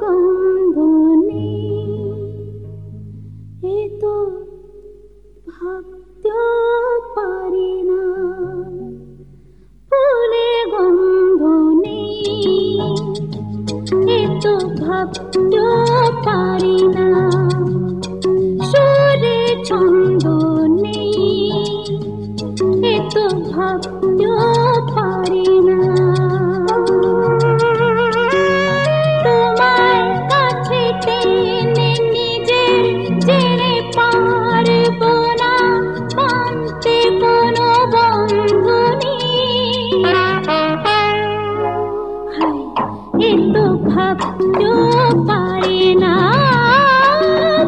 গন্ধনে এ তো ভাব ভাবতে পারি না। সুরে ছন্দ নেই এত ভাবতে কিন্তু ভাবতেও পারে না।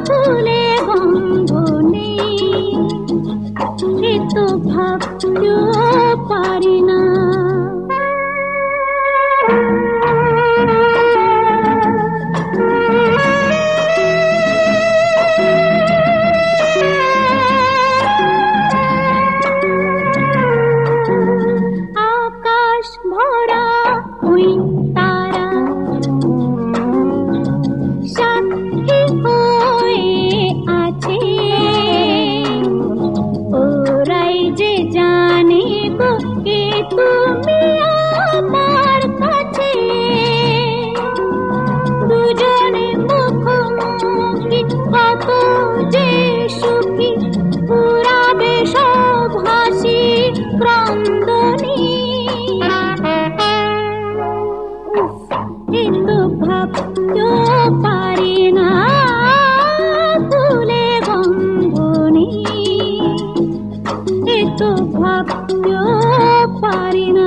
তুলে বন্ধনে কিন্তু ভাবতেও পারে না। আকাশ ভরা ওই Hitler! பாரினா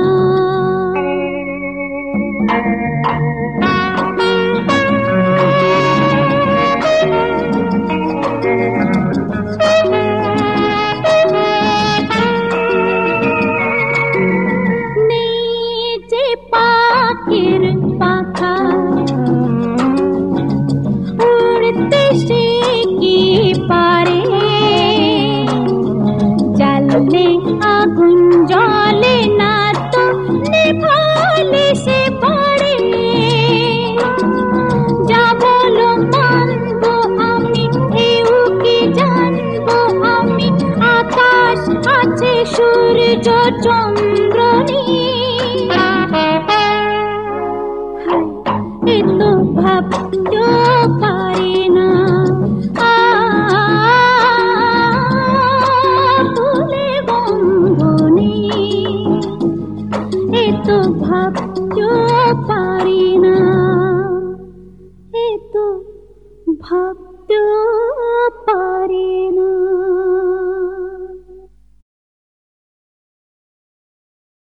চন্দ্রনী এত ভাবতে পারি না। তুলে বন্ধনী। এত ভাবতে পারি